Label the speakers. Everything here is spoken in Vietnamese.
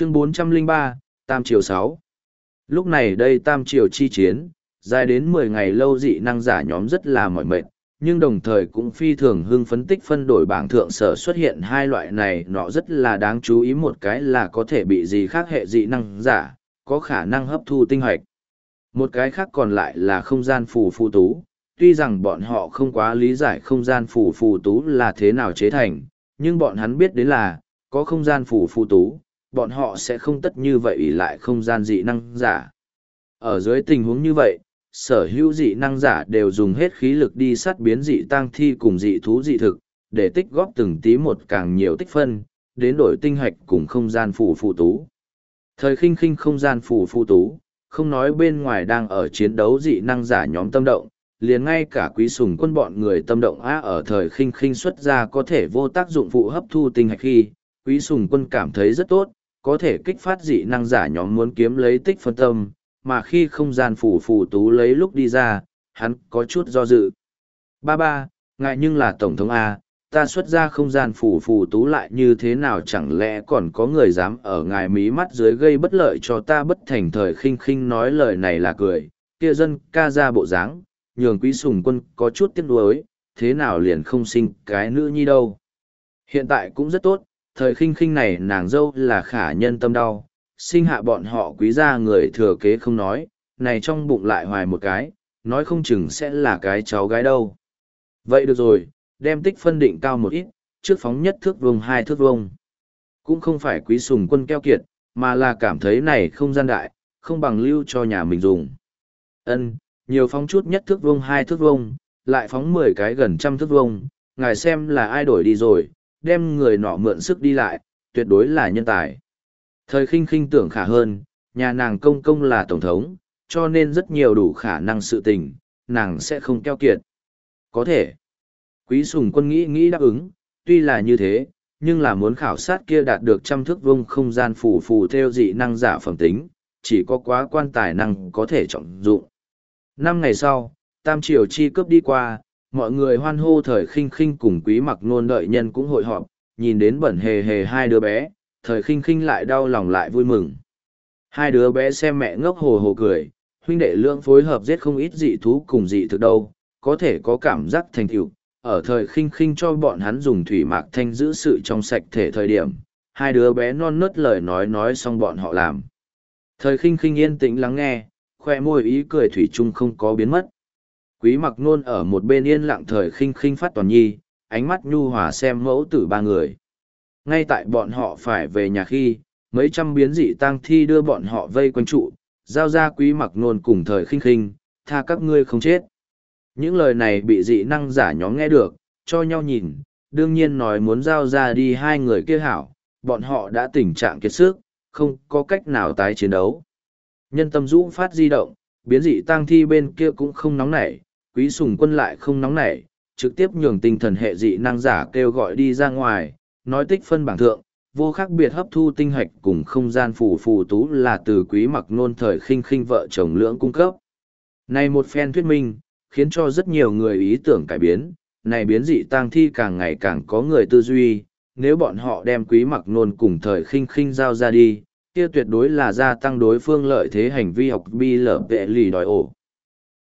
Speaker 1: chương 403, Tam Triều 6 Lúc này đây Tam Triều chi chiến, dài đến 10 ngày lâu dị năng giả nhóm rất là mỏi mệt, nhưng đồng thời cũng phi thường hưng phấn tích phân đổi bảng thượng sở xuất hiện hai loại này nó rất là đáng chú ý một cái là có thể bị gì khác hệ dị năng giả, có khả năng hấp thu tinh hoạch. Một cái khác còn lại là không gian phù phù tú, tuy rằng bọn họ không quá lý giải không gian phù phù tú là thế nào chế thành, nhưng bọn hắn biết đến là, có không gian phù phù tú, bọn họ sẽ không tất như vậy ỷ lại không gian dị năng giả. Ở dưới tình huống như vậy, sở hữu dị năng giả đều dùng hết khí lực đi sát biến dị tăng thi cùng dị thú dị thực, để tích góp từng tí một càng nhiều tích phân, đến đổi tinh hạch cùng không gian phủ phụ tú. Thời khinh khinh không gian phủ phụ tú, không nói bên ngoài đang ở chiến đấu dị năng giả nhóm tâm động, liền ngay cả quý sùng quân bọn người tâm động á ở thời khinh khinh xuất ra có thể vô tác dụng phụ hấp thu tinh hạch khi, quý sùng quân cảm thấy rất tốt, có thể kích phát dị năng giả nhóm muốn kiếm lấy tích phân tâm, mà khi không gian phủ phủ tú lấy lúc đi ra, hắn có chút do dự. Ba ba, ngại nhưng là Tổng thống A, ta xuất ra không gian phủ phủ tú lại như thế nào chẳng lẽ còn có người dám ở ngài mí mắt dưới gây bất lợi cho ta bất thành thời khinh khinh nói lời này là cười, kia dân ca ra bộ dáng, nhường quý sùng quân có chút tiếc nuối, thế nào liền không sinh cái nữ nhi đâu. Hiện tại cũng rất tốt, thời khinh khinh này nàng dâu là khả nhân tâm đau, sinh hạ bọn họ quý gia người thừa kế không nói, này trong bụng lại hoài một cái, nói không chừng sẽ là cái cháu gái đâu. Vậy được rồi, đem tích phân định cao một ít, trước phóng nhất thước vùng hai thước vùng. Cũng không phải quý sùng quân keo kiệt, mà là cảm thấy này không gian đại, không bằng lưu cho nhà mình dùng. Ân, nhiều phóng chút nhất thước vuông hai thước vuông lại phóng mười cái gần trăm thước vuông ngài xem là ai đổi đi rồi, đem người nọ mượn sức đi lại, tuyệt đối là nhân tài. Thời khinh khinh tưởng khả hơn, nhà nàng công công là tổng thống, cho nên rất nhiều đủ khả năng sự tình, nàng sẽ không keo kiệt. Có thể. Quý sùng quân nghĩ nghĩ đáp ứng, tuy là như thế, nhưng là muốn khảo sát kia đạt được trăm thước vông không gian phù phù theo dị năng giả phẩm tính, chỉ có quá quan tài năng có thể trọng dụng. Năm ngày sau, Tam Triều chi cướp đi qua, mọi người hoan hô thời khinh khinh cùng quý mặc nôn đợi nhân cũng hội họp, nhìn đến bẩn hề hề hai đứa bé, thời khinh khinh lại đau lòng lại vui mừng. Hai đứa bé xem mẹ ngốc hồ hồ cười, huynh đệ lương phối hợp giết không ít dị thú cùng dị thực đâu, có thể có cảm giác thành tựu. Ở thời khinh khinh cho bọn hắn dùng thủy mạc thanh giữ sự trong sạch thể thời điểm, hai đứa bé non nớt lời nói nói xong bọn họ làm. Thời khinh khinh yên tĩnh lắng nghe, khoe môi ý cười thủy chung không có biến mất. Quý mặc nôn ở một bên yên lặng thời khinh khinh phát toàn nhi, ánh mắt nhu hòa xem mẫu tử ba người. Ngay tại bọn họ phải về nhà khi, mấy trăm biến dị tang thi đưa bọn họ vây quanh trụ, giao ra quý mặc nôn cùng thời khinh khinh, tha các ngươi không chết. Những lời này bị dị năng giả nhóm nghe được, cho nhau nhìn, đương nhiên nói muốn giao ra đi hai người kia hảo, bọn họ đã tình trạng kiệt sức, không có cách nào tái chiến đấu. Nhân tâm dũ phát di động, biến dị tang thi bên kia cũng không nóng nảy, quý sùng quân lại không nóng nảy, trực tiếp nhường tinh thần hệ dị năng giả kêu gọi đi ra ngoài, nói tích phân bảng thượng, vô khác biệt hấp thu tinh hạch cùng không gian phù phù tú là từ quý mặc nôn thời khinh khinh vợ chồng lưỡng cung cấp. Này một phen thuyết minh, khiến cho rất nhiều người ý tưởng cải biến, này biến dị tang thi càng ngày càng có người tư duy, nếu bọn họ đem quý mặc nôn cùng thời khinh khinh giao ra đi, kia tuyệt đối là gia tăng đối phương lợi thế hành vi học bi lở vệ lì đòi ổ.